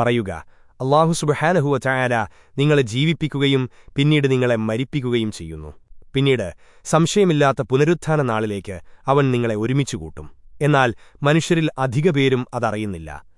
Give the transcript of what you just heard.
പറയുക. അള്ളാഹു സുബഹാനഹുവ ചായാല നിങ്ങളെ ജീവിപ്പിക്കുകയും പിന്നീട് നിങ്ങളെ മരിപ്പിക്കുകയും ചെയ്യുന്നു. പിന്നീട് സംശയമില്ലാത്ത പുനരുത്ഥാന നാളിലേക്ക് അവൻ നിങ്ങളെ ഒരുമിച്ചുകൂട്ടും എന്നാൽ മനുഷ്യരിൽ അധികപേരും അതറിയുന്നില്ല.